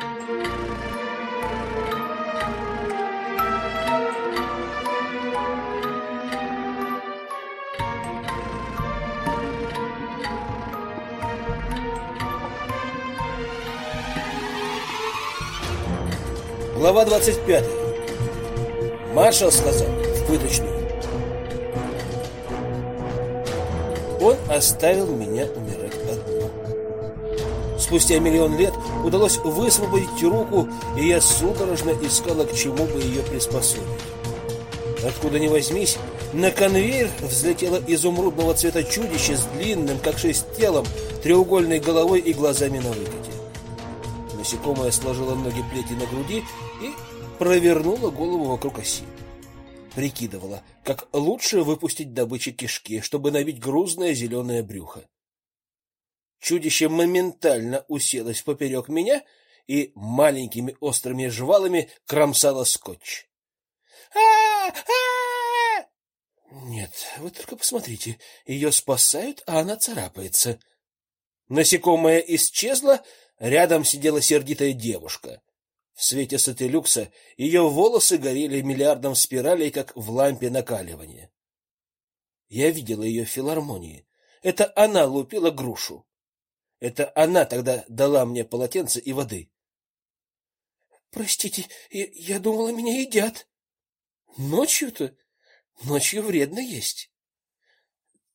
Глава 25. Маршал сказал в пыточную. Он оставил меня умирать одну. Спустя миллион лет удалось высвободить руку, и я судорожно искала, к чему бы ее приспособить. Откуда ни возьмись, на конвейер взлетело изумрудного цвета чудище с длинным, как шесть телом, треугольной головой и глазами на выкате. Насекомое сложило ноги плети на груди и провернула голову вокруг оси. Прикидывала, как лучше выпустить добыче кишки, чтобы набить грузное зеленое брюхо. Чудище моментально уселось поперек меня и маленькими острыми жвалами кромсало скотч. а а Нет, вы только посмотрите, ее спасают, а она царапается. Насекомое исчезло, рядом сидела сердитая девушка. В свете сателлюкса ее волосы горели миллиардом спиралей, как в лампе накаливания. Я видела ее в филармонии. Это она лупила грушу. Это она тогда дала мне полотенце и воды. Простите, я, я думала, меня едят. Ночью-то? Ночью вредно есть.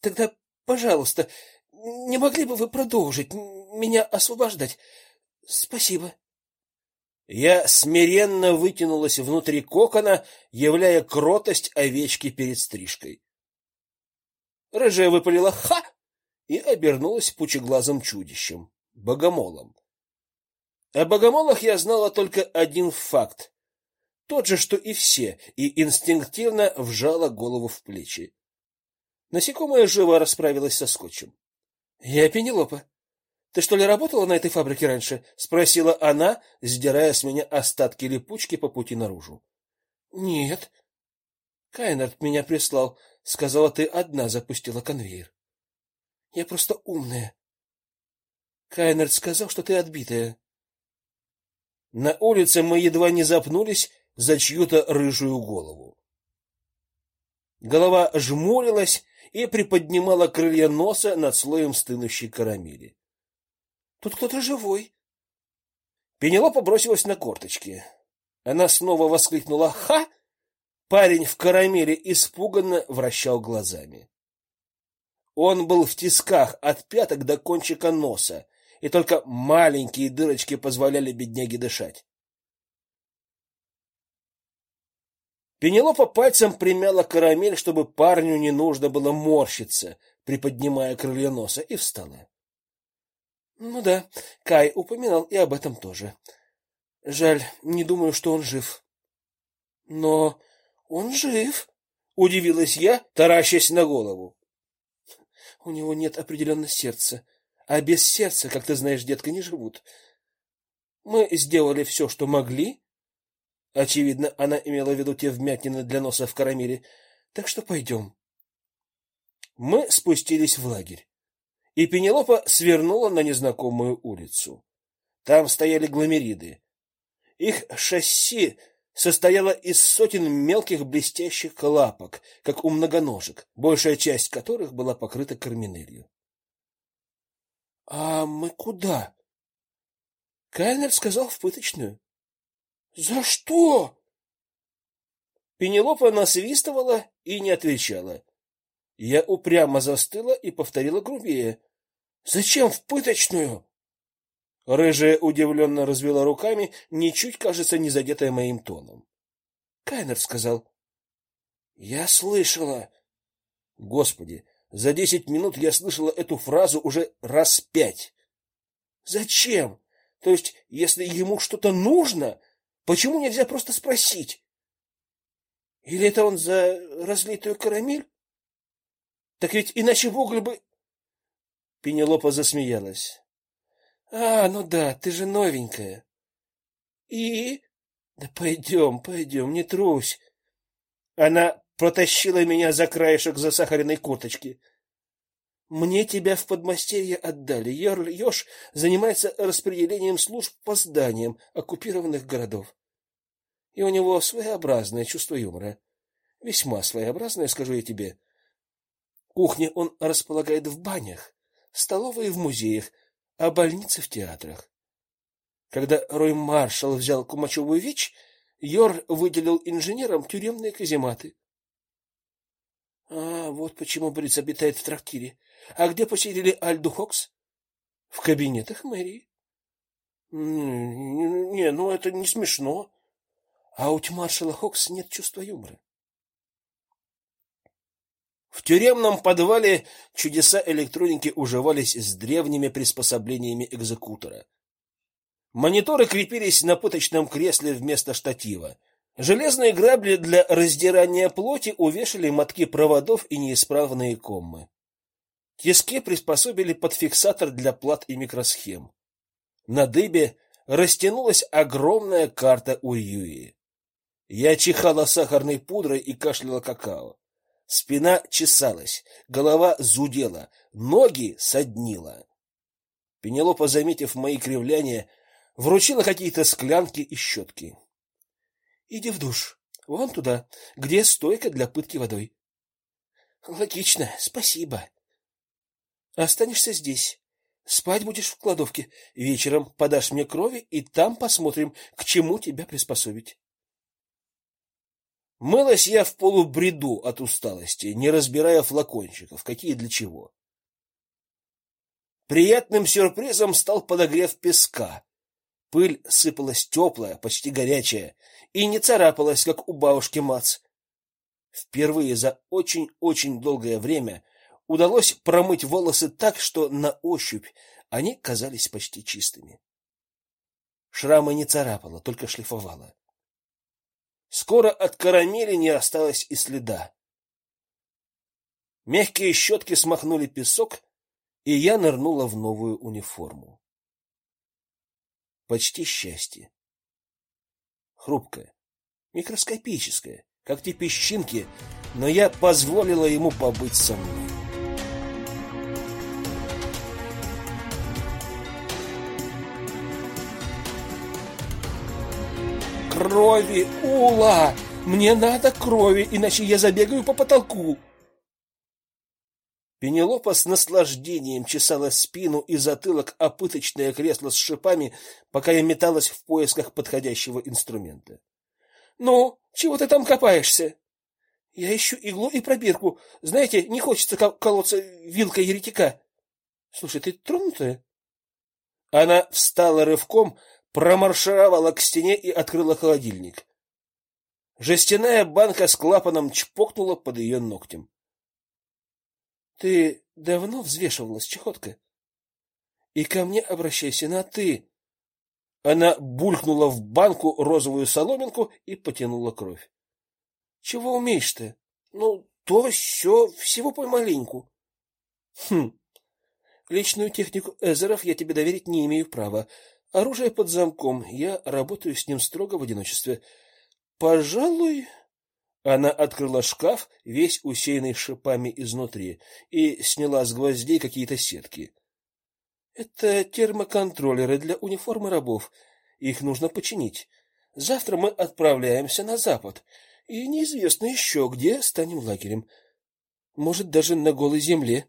Тогда, пожалуйста, не могли бы вы продолжить меня освобождать? Спасибо. Я смиренно вытянулась внутри кокона, являя кротость овечки перед стрижкой. Рыжая выпалила «Ха!» И обернулась пучеглазым чудищем, богомолом. О богомолах я знала только один факт. Тот же, что и все, и инстинктивно вжала голову в плечи. Насекомое живо расправилось со скотчем. — Я Пенелопа. Ты что ли работала на этой фабрике раньше? спросила она, сдирая с меня остатки липучки по пути наружу. Нет. Кайнард меня прислал, сказала, ты одна запустила конвейер. Я просто умная. Кайнард сказал, что ты отбитая. На улице мы едва не запнулись за чью-то рыжую голову. Голова жмурилась и приподнимала крылья носа над слоем стынущей карамели. Тут кто-то живой. Пенелопа бросилась на корточки. Она снова воскликнула «Ха!» Парень в карамели испуганно вращал глазами. Он был в тисках от пяток до кончика носа, и только маленькие дырочки позволяли бедняге дышать. Пенелопа пальцем примяла карамель, чтобы парню не нужно было морщиться, приподнимая крылья носа, и встала. Ну да, Кай упоминал и об этом тоже. Жаль, не думаю, что он жив. Но он жив, удивилась я, таращась на голову. У него нет определенно сердца, а без сердца, как ты знаешь, детка, не живут. Мы сделали все, что могли. Очевидно, она имела в виду те вмятины для носа в карамели. Так что пойдем. Мы спустились в лагерь и Пенелопа свернула на незнакомую улицу. Там стояли гломериды. Их шасси состояло из сотен мелких блестящих лапок, как у многоножек, большая часть которых была покрыта карминелью. — А мы куда? Кайлер сказал в пыточную. — За что? Пенелопа насвистывала и не отвечала. Я упрямо застыла и повторила грубее. Зачем в пыточную? Рыжая удивленно развела руками, ничуть, кажется, не задетая моим тоном. Кайнер сказал: "Я слышала. Господи, за десять минут я слышала эту фразу уже раз пять. Зачем? То есть, если ему что-то нужно, почему нельзя просто спросить? Или это он за разлитую карамель? Так ведь иначе Вогль бы Пенелопа засмеялась. А, ну да, ты же новенькая. И да пойдем, пойдем, не трусь. Она протащила меня за краешек засахаренной курточки. Мне тебя в подмастерье отдали. Йорль Ёж занимается распределением служб по зданиям оккупированных городов. И у него своеобразное чувство юмора. Весьма своеобразное, скажу я тебе. Кухни он располагает в банях, столовые в музеях, а больницы в театрах. Когда Рой Маршал взял Кумачевую Вич, Йор выделил инженерам тюремные казематы. А, вот почему Бриц обитает в трактире. А где поселили Альду Хокс? В кабинетах мэрии. Не, ну это не смешно. А у маршала Хокс нет чувства юмора. В тюремном подвале чудеса электроники уживались с древними приспособлениями экзекутора. Мониторы крепились на пыточном кресле вместо штатива. Железные грабли для раздирания плоти увешали мотки проводов и неисправные коммы. Тиски приспособили под фиксатор для плат и микросхем. На дыбе растянулась огромная карта Уюи. Я чихала сахарной пудрой и кашляла какао. Спина чесалась, голова зудела, ноги соднила. Пенелопа, заметив мои кривляния, вручила какие-то склянки и щетки. Иди в душ. Вон туда, где стойка для пытки водой. Логично, спасибо. Останешься здесь. Спать будешь в кладовке. Вечером подашь мне крови, и там посмотрим, к чему тебя приспособить. Мылась я в полубреду от усталости, не разбирая флакончиков, какие для чего. Приятным сюрпризом стал подогрев песка. Пыль сыпалась теплая, почти горячая, и не царапалась, как у бабушки Мац. Впервые за очень-очень долгое время удалось промыть волосы так, что на ощупь они казались почти чистыми. Шрамы не царапало, только шлифовало. Скоро от карамели не осталось и следа. Мягкие щетки смахнули песок, и я нырнула в новую униформу. Почти счастье хрупкое, микроскопическое, как те песчинки, но я позволила ему побыть со мной. Крови, Ула! Мне надо крови, иначе я забегаю по потолку. Пенелопа с наслаждением чесала спину и затылок о пыточное кресло с шипами, пока я металась в поисках подходящего инструмента. Ну, чего ты там копаешься? Я ищу иглу и пробирку. Знаете, не хочется колоться вилкой еретика. Слушай, ты тронутая? Она встала рывком, промаршировала к стене и открыла холодильник. Жестяная банка с клапаном чпокнула под ее ногтем. Ты давно взвешивалась, чехотка? И ко мне обращайся на ты. Она булькнула в банку розовую соломинку и потянула кровь. Чего умеешь ты? Ну, то все, всего помаленьку. Хм. Личную технику эзеров я тебе доверить не имею права. Оружие под замком. Я работаю с ним строго в одиночестве. Пожалуй, она открыла шкаф, весь усеянный шипами изнутри, и сняла с гвоздей какие-то сетки. Это термоконтроллеры для униформы рабов. Их нужно починить. Завтра мы отправляемся на запад, и неизвестно еще, где станем лагерем. Может, даже на голой земле.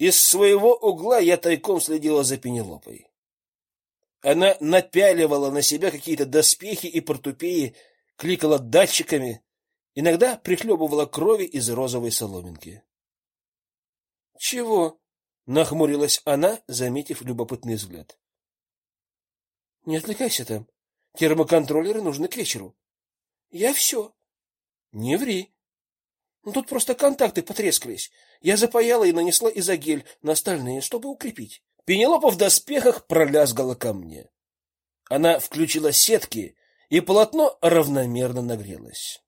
Из своего угла я тайком следила за Пенелопой. Она напяливала на себя какие-то доспехи и портупеи, кликала датчиками, иногда прихлебывала крови из розовой соломинки. Чего? нахмурилась она, заметив любопытный взгляд. Не отвлекайся там. Термоконтроллеры нужны к вечеру. Я все. Не ври. Ну тут просто контакты потрескались. Я запаяла и нанесла изогель на стальные, чтобы укрепить. Пенелопа в доспехах пролязгала ко мне. Она включила сетки, и полотно равномерно нагрелось.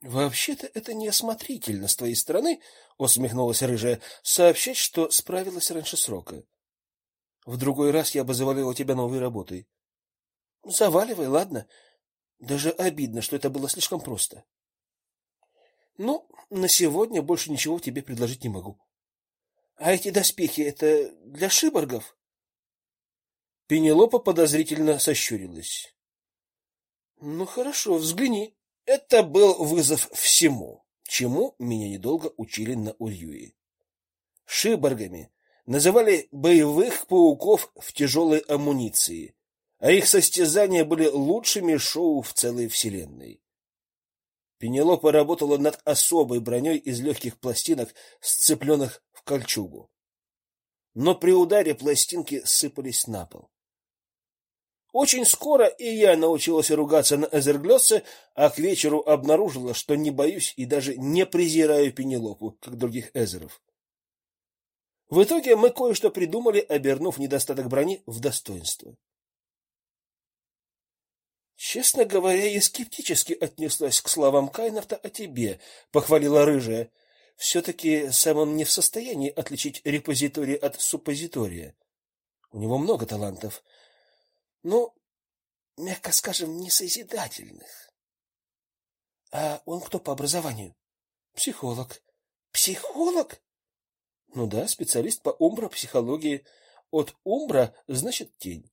Вообще-то это неосмотрительно с твоей стороны, усмехнулась рыжая, сообщать, что справилась раньше срока. В другой раз я бы завалила тебя новой работой. Заваливай, ладно? Даже обидно, что это было слишком просто. Ну, на сегодня больше ничего тебе предложить не могу. А эти доспехи это для шиборгов? Пенелопа подозрительно сощурилась. Ну хорошо, взгляни. Это был вызов всему, чему меня недолго учили на Ульюе. Шиборгами называли боевых пауков в тяжелой амуниции, а их состязания были лучшими шоу в целой вселенной. Пенелопа работала над особой броней из легких пластинок, сцепленных в кольчугу. Но при ударе пластинки сыпались на пол. Очень скоро и я научилась ругаться на Эзерглёсе, а к вечеру обнаружила, что не боюсь и даже не презираю Пенелопу, как других Эзеров. В итоге мы кое-что придумали, обернув недостаток брони в достоинство. Честно говоря, я скептически отнеслась к словам Кайнарта о тебе, похвалила рыжая. все таки сам он не в состоянии отличить репозиторий от суппозитория. У него много талантов. Ну, мягко скажем, несозидательных. А он кто по образованию? Психолог. Психолог? Ну да, специалист по умбро-психологии. От умбра значит тень.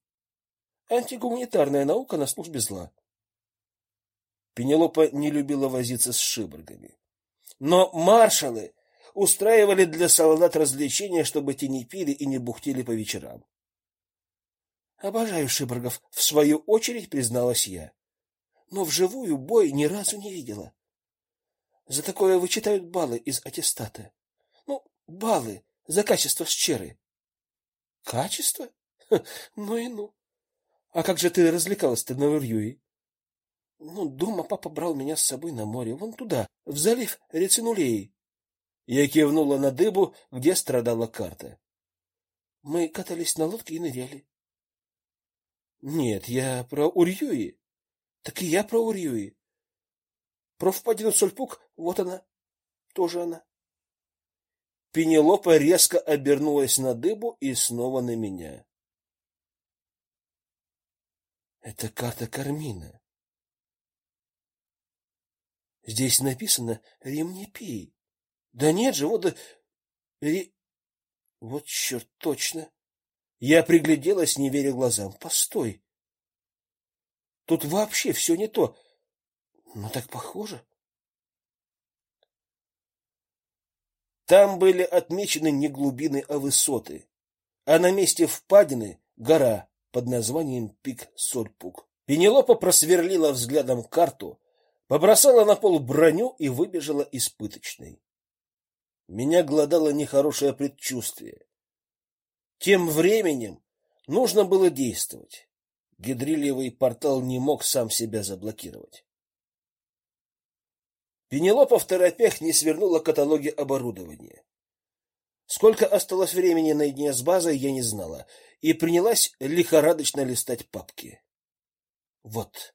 Антигуманитарная наука на службе зла. Пенелопа не любила возиться с шиборгами. Но маршалы устраивали для солдат развлечения, чтобы те не пили и не бухтели по вечерам. Обожаю шиборгов, в свою очередь призналась я. Но вживую бой ни разу не видела. За такое вычитают баллы из аттестата. Ну, баллы за качество щеры. Качество? Ха, ну и ну. А как же ты развлекалась-то на Урюе? Ну, дома папа брал меня с собой на море, вон туда, в залив Рецинулеи. Я кивнула на дыбу, где страдала карта. Мы катались на лодке и ныряли. Нет, я про Урюи. Так и я про Урюи. Про впадину Сольпук, вот она, тоже она. Пенелопа резко обернулась на дыбу и снова на меня. Это карта Кармина. Здесь написано Ремнепей. Да нет же, вот Ре... Вот черт, точно. Я пригляделась, не веря глазам. Постой. Тут вообще все не то. Ну так похоже. Там были отмечены не глубины, а высоты. А на месте впадины гора под названием Пик Сольпук. Пенелопа просверлила взглядом карту, побросала на пол броню и выбежала из пыточной. Меня глодало нехорошее предчувствие. Тем временем нужно было действовать. Гидрильевый портал не мог сам себя заблокировать. Пенелопа в торопях не свернула каталоги оборудования. Сколько осталось времени наедине с базой, я не знала, и принялась лихорадочно листать папки. Вот,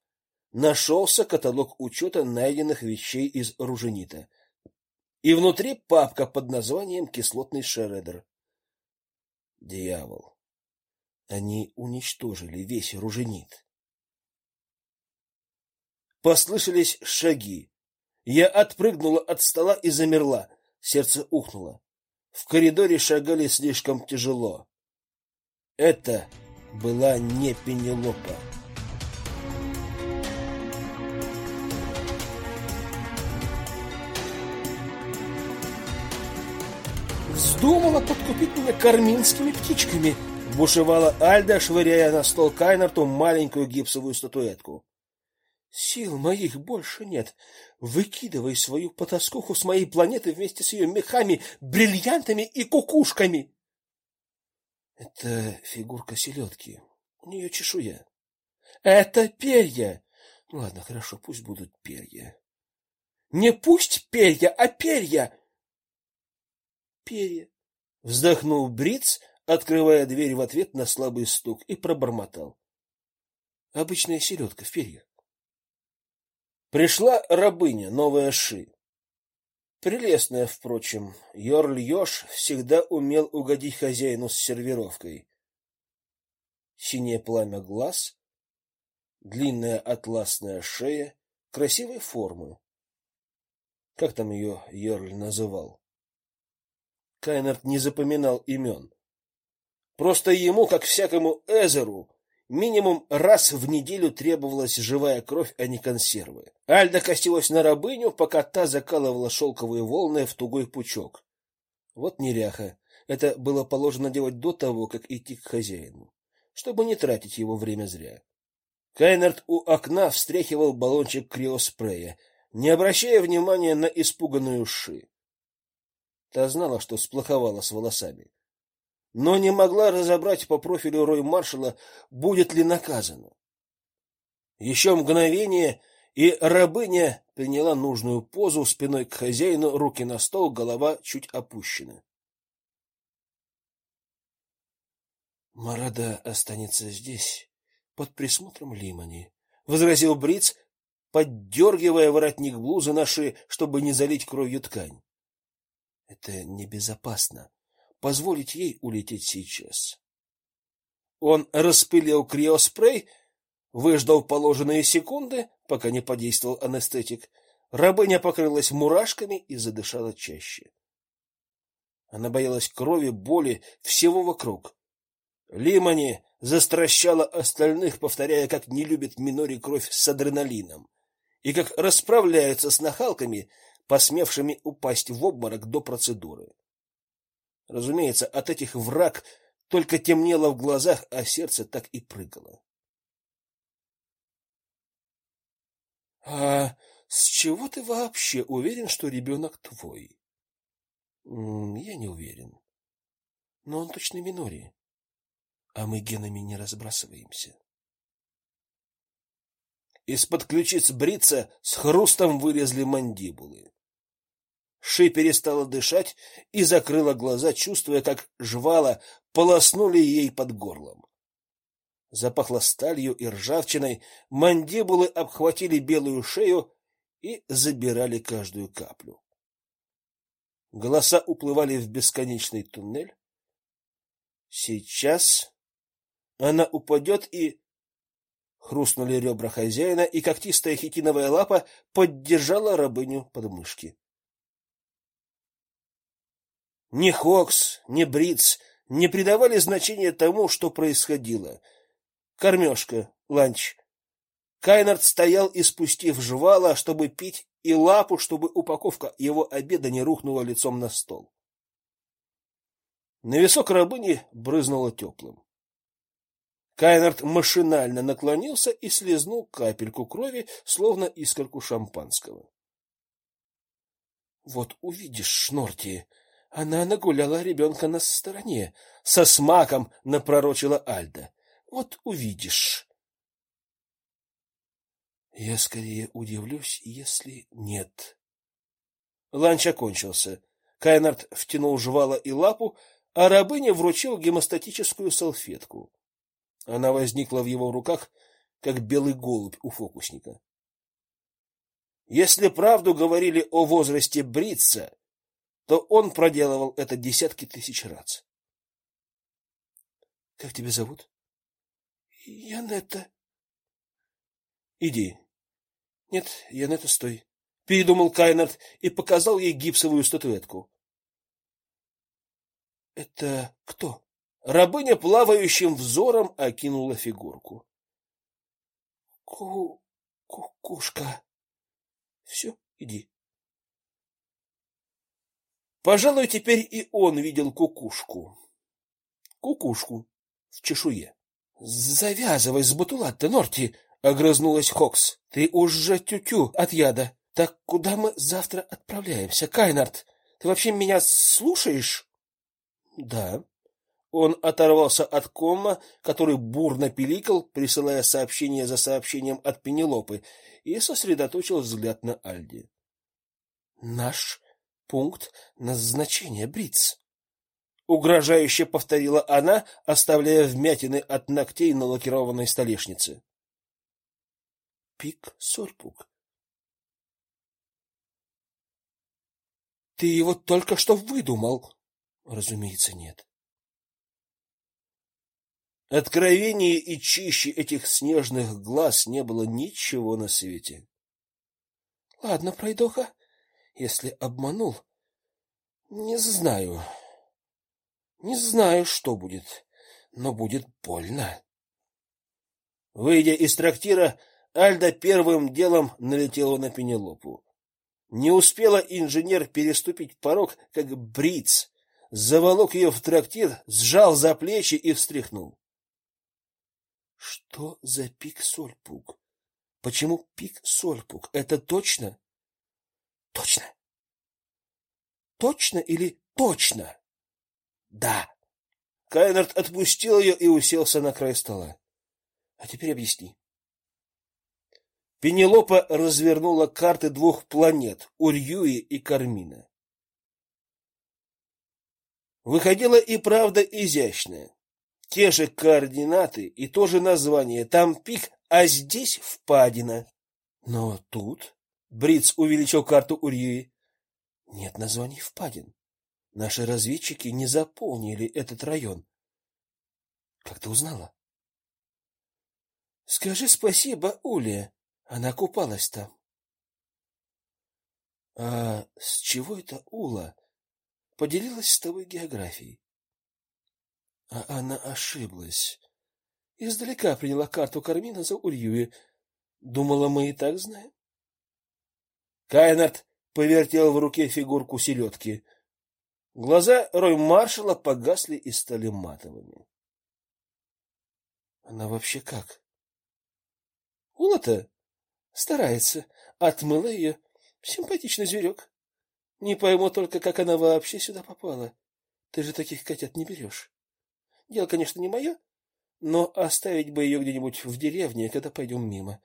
нашелся каталог учета найденных вещей из руженита. И внутри папка под названием «Кислотный шредер». Дьявол! Они уничтожили весь руженит. Послышались шаги. Я отпрыгнула от стола и замерла. Сердце ухнуло. В коридоре шагали слишком тяжело. Это была не Пенелопа. Вздумала подкупить меня карминскими птичками, бушевала Альда, швыряя на стол Кайнарту маленькую гипсовую статуэтку. Сил моих больше нет. Выкидывай свою потаскуху с моей планеты вместе с ее мехами, бриллиантами и кукушками. Это фигурка селедки. У нее чешуя. Это перья. Ладно, хорошо, пусть будут перья. Не пусть перья, а перья. Перья. Вздохнул Бриц, открывая дверь в ответ на слабый стук, и пробормотал. Обычная селедка в перьях. Пришла рабыня, новая Ши. Прелестная, впрочем, Йорль Ёж всегда умел угодить хозяину с сервировкой. Синее пламя глаз, длинная атласная шея, красивой формы. Как там ее Йорль называл? Кайнерт не запоминал имен. Просто ему, как всякому Эзеру, минимум раз в неделю требовалась живая кровь, а не консервы. Альда косилась на рабыню, пока та закалывала шелковые волны в тугой пучок. Вот неряха. Это было положено делать до того, как идти к хозяину, чтобы не тратить его время зря. Кайнерт у окна встряхивал баллончик криоспрея, не обращая внимания на испуганную Ши. Та знала, что сплоховала с волосами, но не могла разобрать по профилю Рой Маршала, будет ли наказана. Еще мгновение, и рабыня приняла нужную позу, спиной к хозяину, руки на стол, голова чуть опущена. Марада останется здесь, под присмотром Лимани, возразил Бриц, поддергивая воротник блузы на шее, чтобы не залить кровью ткань. Это небезопасно. Позволить ей улететь сейчас. Он распылил криоспрей, выждал положенные секунды, пока не подействовал анестетик. Рабыня покрылась мурашками и задышала чаще. Она боялась крови, боли, всего вокруг. Лимани застращала остальных, повторяя, как не любит Минори кровь с адреналином, и как расправляются с нахалками, посмевшими упасть в обморок до процедуры. Разумеется, от этих враг только темнело в глазах, а сердце так и прыгало. А с чего ты вообще уверен, что ребенок твой? Я не уверен. Но он точно Минори а мы генами не разбрасываемся. Из-под ключиц брица с хрустом вылезли мандибулы. Ши перестала дышать и закрыла глаза, чувствуя, как жвала полоснули ей под горлом. Запахло сталью и ржавчиной, мандибулы обхватили белую шею и забирали каждую каплю. Голоса уплывали в бесконечный туннель. Сейчас она упадет и хрустнули ребра хозяина, и когтистая хитиновая лапа поддержала рабыню под мышки. Ни Хокс, ни Бриц не придавали значения тому, что происходило. Кормежка, ланч. Кайнард стоял, испустив жвала, чтобы пить, и лапу, чтобы упаковка его обеда не рухнула лицом на стол. На висок рабыни брызнуло теплым. Кайнард машинально наклонился и слезнул капельку крови, словно искорку шампанского. Вот увидишь, Шнорти, она нагуляла ребенка на стороне, со смаком напророчила Альда. Вот увидишь. Я скорее удивлюсь, если нет. Ланч окончился. Кайнард втянул жвала и лапу, а рабыня вручил гемостатическую салфетку. Она возникла в его руках, как белый голубь у фокусника. Если правду говорили о возрасте Брица, то он проделывал это десятки тысяч раз. Как тебя зовут? Янетта. Иди. Нет, Янетта, стой. Передумал Кайнард и показал ей гипсовую статуэтку. Это кто? Рабыня плавающим взором окинула фигурку. Ку кукушка. Все, иди. Пожалуй, теперь и он видел кукушку. Кукушку в чешуе. Завязывай с бутулат-то, Норти, огрызнулась Хокс. Ты уже тютю от яда. Так куда мы завтра отправляемся, Кайнард? Ты вообще меня слушаешь? Да, он оторвался от кома, который бурно пиликал, присылая сообщение за сообщением от Пенелопы, и сосредоточил взгляд на Альди. Наш пункт назначения Бриц. Угрожающе повторила она, оставляя вмятины от ногтей на лакированной столешнице. Пик Сорпук. Ты его только что выдумал? Разумеется, нет. Откровеннее и чище этих снежных глаз не было ничего на свете. Ладно, пройдоха, Если обманул, не знаю. Не знаю, что будет, но будет больно. Выйдя из трактира, Альда первым делом налетела на Пенелопу. Не успела инженер переступить порог, как Бриц заволок ее в трактир, сжал за плечи и встряхнул. Что за пик-сольпук? Почему пик-сольпук? Это точно? Точно. Точно или точно? Да. Кайнард отпустил ее и уселся на край стола. А теперь объясни. Пенелопа развернула карты двух планет, Урьюи и Кармина. Выходила и правда изящная. Те же координаты и то же название. Там пик, а здесь впадина. Но тут Бриц увеличил карту Урьюи. Нет названий впадин. Наши разведчики не заполнили этот район. Как ты узнала? Скажи спасибо Уле. Она купалась там. А с чего это Ула поделилась с тобой географией? А она ошиблась. Издалека приняла карту Кармина за Ульюи. Думала, мы и так знаем. Кайнард повертел в руке фигурку селедки. Глаза Рой Маршала погасли и стали матовыми. Она вообще как? Ула-то Старается. Отмыла ее. Симпатичный зверек. Не пойму только, как она вообще сюда попала. Ты же таких котят не берешь. Дело, конечно, не мое, но оставить бы ее где-нибудь в деревне, когда пойдем мимо.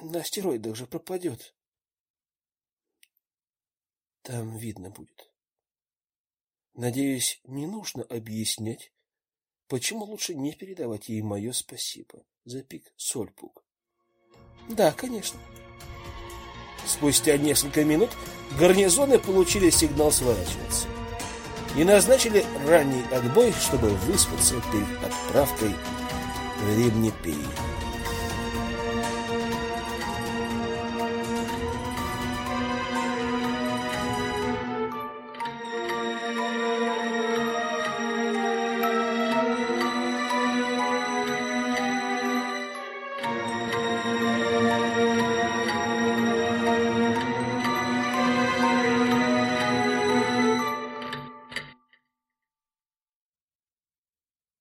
На астероидах же пропадет. Там видно будет. Надеюсь, не нужно объяснять, почему лучше не передавать ей мое спасибо за пик Сольпук. Да, конечно. Спустя несколько минут гарнизоны получили сигнал сворачиваться и назначили ранний отбой, чтобы выспаться перед отправкой в Римнепей.